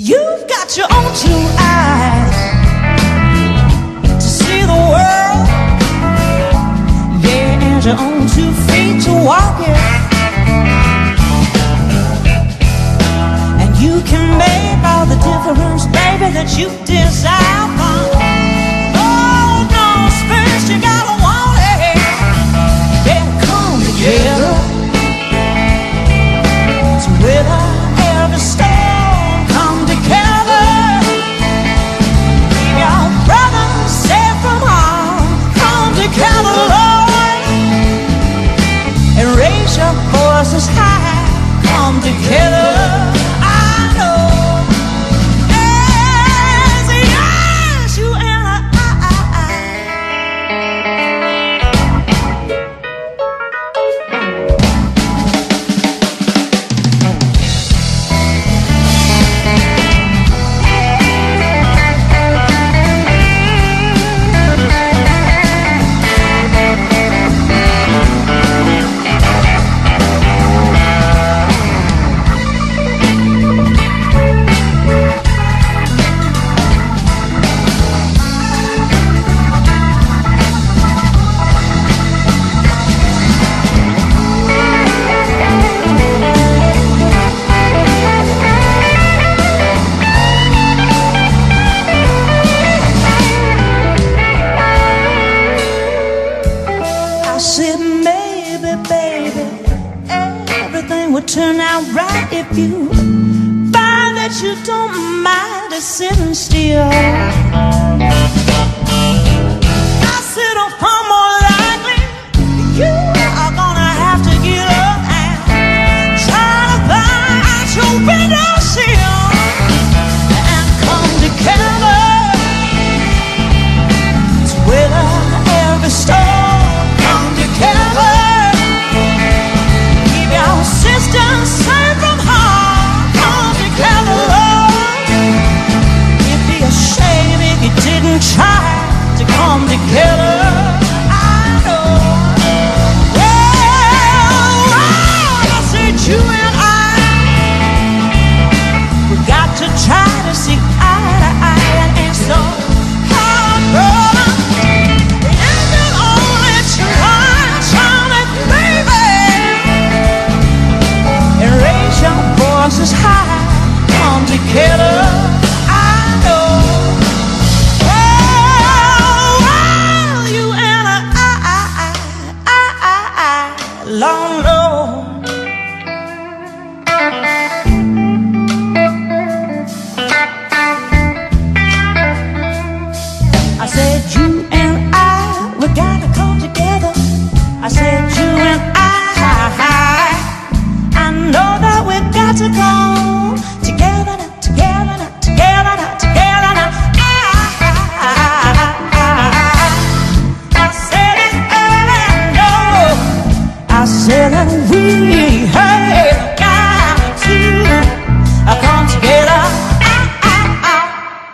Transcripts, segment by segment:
You've got your own two eyes to see the world. Yeah, and your own two feet to walk it. And you can make all the difference, baby, that you desire. Oh, no space, you gotta want it. Yeah, come together. So Said maybe, baby, everything would turn out right if you find that you don't mind a sitting still.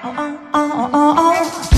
oh, oh, oh, oh.